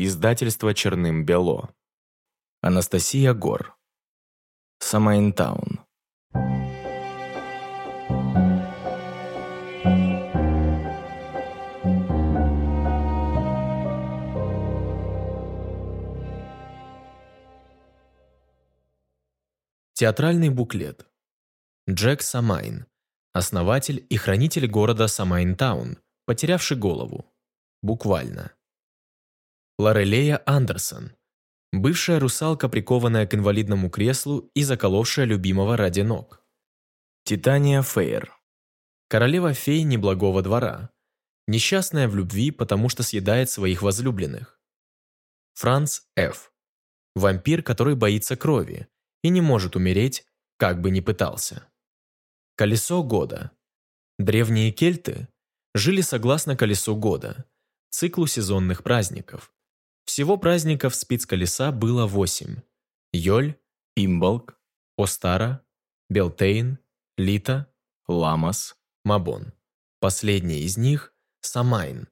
Издательство Черным-Бело. Анастасия Гор. Самайнтаун. Театральный буклет. Джек Самайн, основатель и хранитель города Самайнтаун, потерявший голову. Буквально. Лорелея Андерсон, бывшая русалка, прикованная к инвалидному креслу и заколовшая любимого ради ног. Титания Фейер, королева фей неблагого двора, несчастная в любви, потому что съедает своих возлюбленных. Франц Ф. Вампир, который боится крови и не может умереть, как бы ни пытался. Колесо года. Древние кельты жили согласно колесу года, циклу сезонных праздников. Всего праздников спиц колеса было восемь. Йоль, Имболк, Остара, Белтейн, Лита, Ламмас, Мабон. Последний из них – Самайн.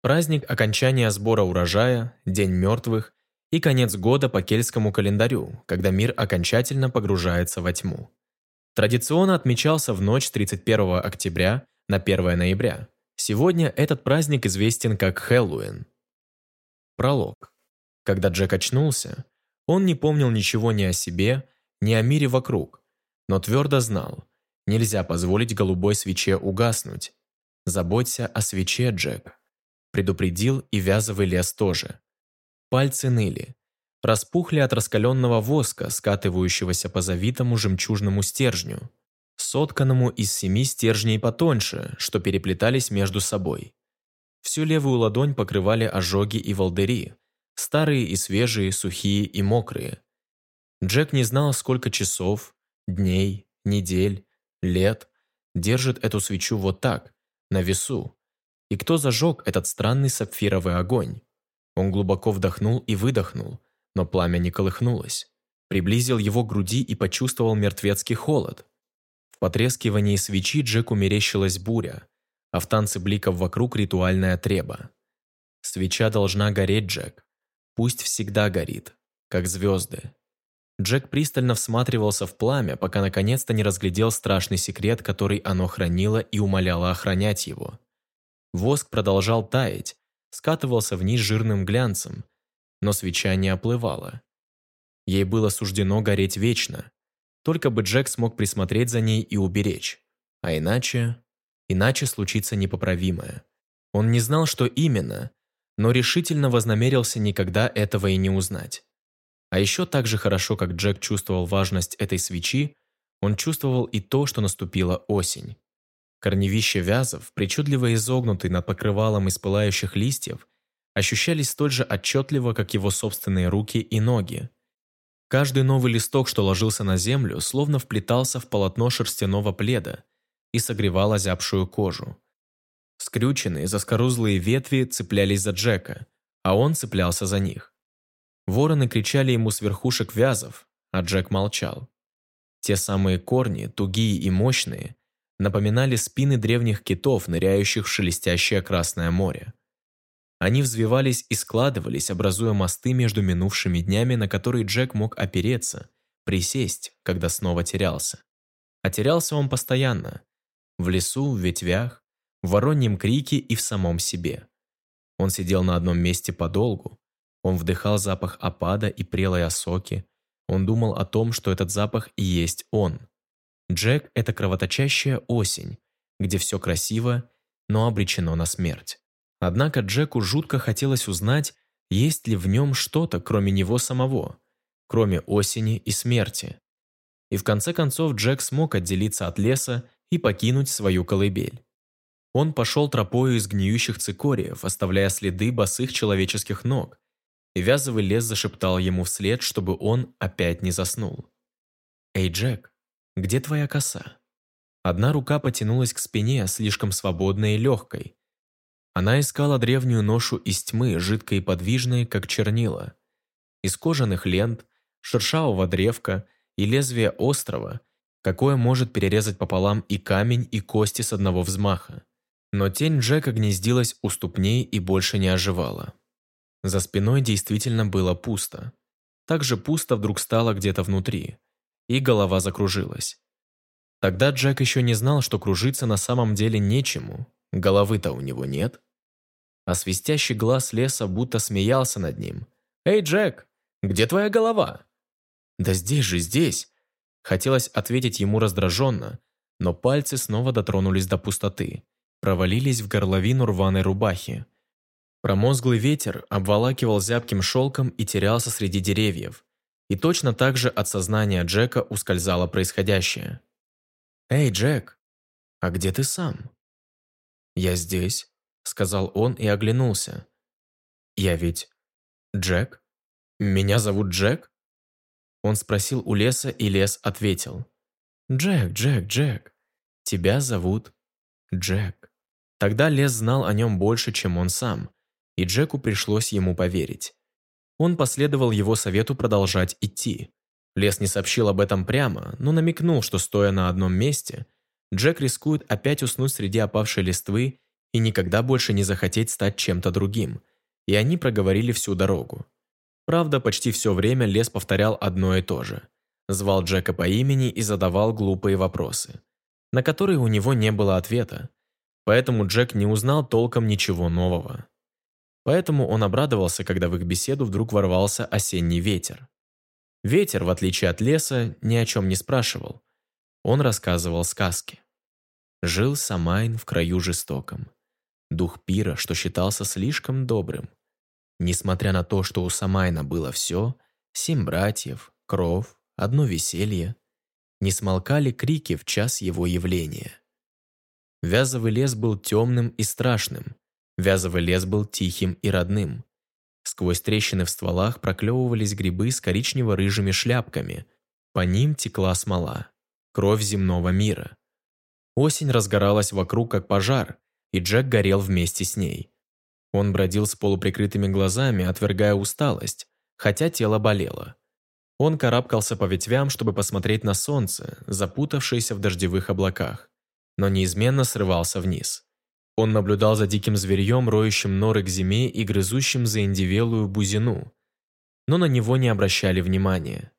Праздник окончания сбора урожая, День мертвых и конец года по кельтскому календарю, когда мир окончательно погружается во тьму. Традиционно отмечался в ночь с 31 октября на 1 ноября. Сегодня этот праздник известен как Хэллоуин. Пролог. Когда Джек очнулся, он не помнил ничего ни о себе, ни о мире вокруг, но твердо знал, нельзя позволить голубой свече угаснуть. Заботься о свече, Джек. Предупредил и вязовый лес тоже. Пальцы ныли. Распухли от раскаленного воска, скатывающегося по завитому жемчужному стержню, сотканному из семи стержней потоньше, что переплетались между собой. Всю левую ладонь покрывали ожоги и волдыри, старые и свежие, сухие и мокрые. Джек не знал, сколько часов, дней, недель, лет держит эту свечу вот так, на весу. И кто зажег этот странный сапфировый огонь? Он глубоко вдохнул и выдохнул, но пламя не колыхнулось. Приблизил его к груди и почувствовал мертвецкий холод. В потрескивании свечи Джеку мерещилась буря, а в танце бликов вокруг ритуальная треба. Свеча должна гореть, Джек. Пусть всегда горит, как звезды. Джек пристально всматривался в пламя, пока наконец-то не разглядел страшный секрет, который оно хранило и умоляло охранять его. Воск продолжал таять, скатывался вниз жирным глянцем, но свеча не оплывала. Ей было суждено гореть вечно, только бы Джек смог присмотреть за ней и уберечь. А иначе... Иначе случится непоправимое. Он не знал, что именно, но решительно вознамерился никогда этого и не узнать. А еще так же хорошо, как Джек чувствовал важность этой свечи, он чувствовал и то, что наступила осень. Корневища вязов, причудливо изогнутые над покрывалом из пылающих листьев, ощущались столь же отчетливо, как его собственные руки и ноги. Каждый новый листок, что ложился на землю, словно вплетался в полотно шерстяного пледа, и согревал озябшую кожу. Скрюченные, заскорузлые ветви цеплялись за Джека, а он цеплялся за них. Вороны кричали ему с верхушек вязов, а Джек молчал. Те самые корни, тугие и мощные, напоминали спины древних китов, ныряющих в шелестящее Красное море. Они взвивались и складывались, образуя мосты между минувшими днями, на которые Джек мог опереться, присесть, когда снова терялся. А терялся он постоянно, в лесу, в ветвях, в вороньем крике и в самом себе. Он сидел на одном месте подолгу. Он вдыхал запах опада и прелой осоки. Он думал о том, что этот запах и есть он. Джек – это кровоточащая осень, где все красиво, но обречено на смерть. Однако Джеку жутко хотелось узнать, есть ли в нем что-то, кроме него самого, кроме осени и смерти. И в конце концов Джек смог отделиться от леса и покинуть свою колыбель. Он пошел тропою из гниющих цикориев, оставляя следы босых человеческих ног, и вязовый лес зашептал ему вслед, чтобы он опять не заснул. «Эй, Джек, где твоя коса?» Одна рука потянулась к спине, слишком свободной и легкой. Она искала древнюю ношу из тьмы, жидкой и подвижной, как чернила. Из кожаных лент, шершавого древка и лезвия острова, какое может перерезать пополам и камень, и кости с одного взмаха. Но тень Джека гнездилась у ступней и больше не оживала. За спиной действительно было пусто. Так же пусто вдруг стало где-то внутри, и голова закружилась. Тогда Джек еще не знал, что кружиться на самом деле нечему, головы-то у него нет. А свистящий глаз леса будто смеялся над ним. «Эй, Джек, где твоя голова?» «Да здесь же, здесь!» Хотелось ответить ему раздраженно, но пальцы снова дотронулись до пустоты, провалились в горловину рваной рубахи. Промозглый ветер обволакивал зябким шелком и терялся среди деревьев. И точно так же от сознания Джека ускользало происходящее. «Эй, Джек, а где ты сам?» «Я здесь», — сказал он и оглянулся. «Я ведь... Джек? Меня зовут Джек?» Он спросил у леса, и лес ответил. «Джек, Джек, Джек, тебя зовут Джек». Тогда лес знал о нем больше, чем он сам, и Джеку пришлось ему поверить. Он последовал его совету продолжать идти. Лес не сообщил об этом прямо, но намекнул, что, стоя на одном месте, Джек рискует опять уснуть среди опавшей листвы и никогда больше не захотеть стать чем-то другим, и они проговорили всю дорогу. Правда, почти все время лес повторял одно и то же. Звал Джека по имени и задавал глупые вопросы, на которые у него не было ответа, поэтому Джек не узнал толком ничего нового. Поэтому он обрадовался, когда в их беседу вдруг ворвался осенний ветер. Ветер, в отличие от леса, ни о чем не спрашивал. Он рассказывал сказки. Жил Самайн в краю жестоком. Дух пира, что считался слишком добрым. Несмотря на то, что у Самайна было все, семь братьев, кров, одно веселье, не смолкали крики в час его явления. Вязовый лес был темным и страшным, Вязовый лес был тихим и родным. Сквозь трещины в стволах проклевывались грибы с коричнево-рыжими шляпками. По ним текла смола. Кровь земного мира. Осень разгоралась вокруг, как пожар, и Джек горел вместе с ней. Он бродил с полуприкрытыми глазами, отвергая усталость, хотя тело болело. Он карабкался по ветвям, чтобы посмотреть на солнце, запутавшееся в дождевых облаках, но неизменно срывался вниз. Он наблюдал за диким зверьем, роющим норы к зиме и грызущим заиндивелую бузину. Но на него не обращали внимания.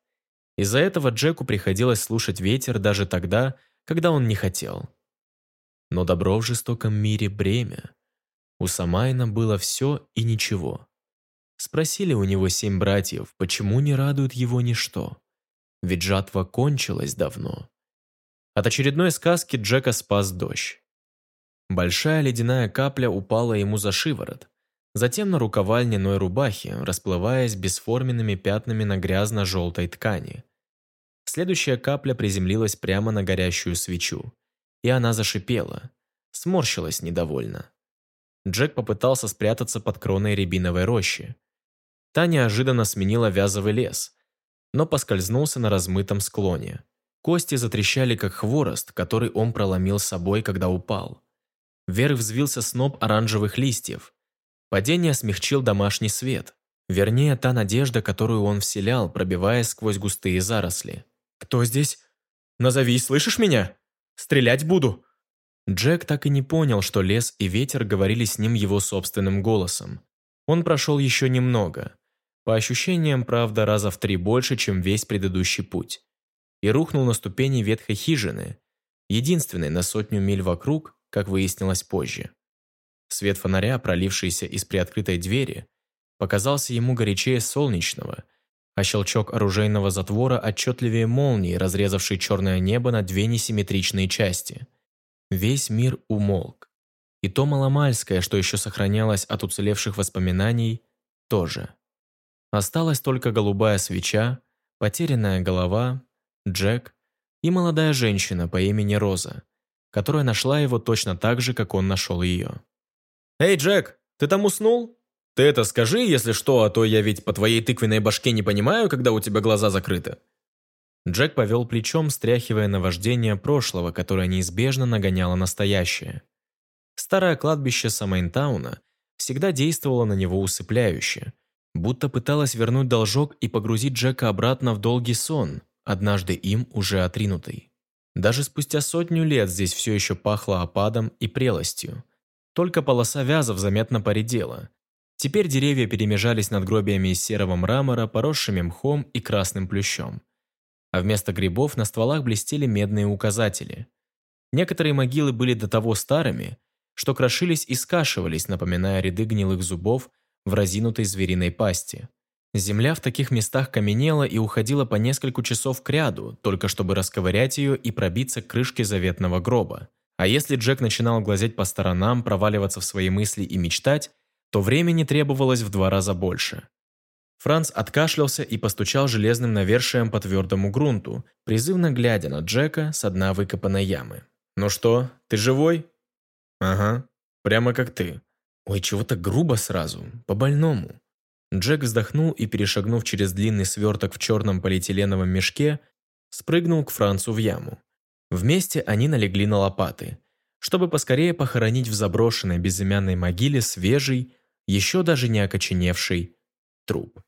Из-за этого Джеку приходилось слушать ветер даже тогда, когда он не хотел. Но добро в жестоком мире бремя. У Самайна было все и ничего. Спросили у него семь братьев, почему не радует его ничто. Ведь жатва кончилась давно. От очередной сказки Джека спас дождь. Большая ледяная капля упала ему за шиворот, затем на рукава льняной рубахи, расплываясь бесформенными пятнами на грязно-желтой ткани. Следующая капля приземлилась прямо на горящую свечу, и она зашипела, сморщилась недовольно. Джек попытался спрятаться под кроной рябиновой рощи. Та неожиданно сменила вязовый лес, но поскользнулся на размытом склоне. Кости затрещали, как хворост, который он проломил с собой, когда упал. Вверх взвился сноп оранжевых листьев. Падение смягчил домашний свет. Вернее, та надежда, которую он вселял, пробиваясь сквозь густые заросли. «Кто здесь? Назовись, слышишь меня? Стрелять буду!» Джек так и не понял, что лес и ветер говорили с ним его собственным голосом. Он прошел еще немного. По ощущениям, правда, раза в три больше, чем весь предыдущий путь. И рухнул на ступени ветхой хижины, единственной на сотню миль вокруг, как выяснилось позже. Свет фонаря, пролившийся из приоткрытой двери, показался ему горячее солнечного, а щелчок оружейного затвора отчетливее молнии, разрезавшей черное небо на две несимметричные части. Весь мир умолк. И то маломальское, что еще сохранялось от уцелевших воспоминаний, тоже. Осталась только голубая свеча, потерянная голова, Джек и молодая женщина по имени Роза, которая нашла его точно так же, как он нашел ее. «Эй, Джек, ты там уснул? Ты это скажи, если что, а то я ведь по твоей тыквенной башке не понимаю, когда у тебя глаза закрыты». Джек повел плечом, стряхивая наваждение прошлого, которое неизбежно нагоняло настоящее. Старое кладбище Самайнтауна всегда действовало на него усыпляюще, будто пыталось вернуть должок и погрузить Джека обратно в долгий сон, однажды им уже отринутый. Даже спустя сотню лет здесь все еще пахло опадом и прелостью. Только полоса вязов заметно поредела. Теперь деревья перемежались над гробиями из серого мрамора, поросшими мхом и красным плющом. А вместо грибов на стволах блестели медные указатели. Некоторые могилы были до того старыми, что крошились и скашивались, напоминая ряды гнилых зубов в разинутой звериной пасти. Земля в таких местах каменела и уходила по несколько часов к ряду, только чтобы расковырять ее и пробиться к крышке заветного гроба. А если Джек начинал глазеть по сторонам, проваливаться в свои мысли и мечтать, то времени требовалось в два раза больше. Франц откашлялся и постучал железным навершием по твердому грунту, призывно глядя на Джека с дна выкопанной ямы. «Ну что, ты живой?» «Ага, прямо как ты». «Ой, чего то грубо сразу, по-больному». Джек вздохнул и, перешагнув через длинный сверток в черном полиэтиленовом мешке, спрыгнул к Францу в яму. Вместе они налегли на лопаты, чтобы поскорее похоронить в заброшенной безымянной могиле свежий, еще даже не окоченевший труп.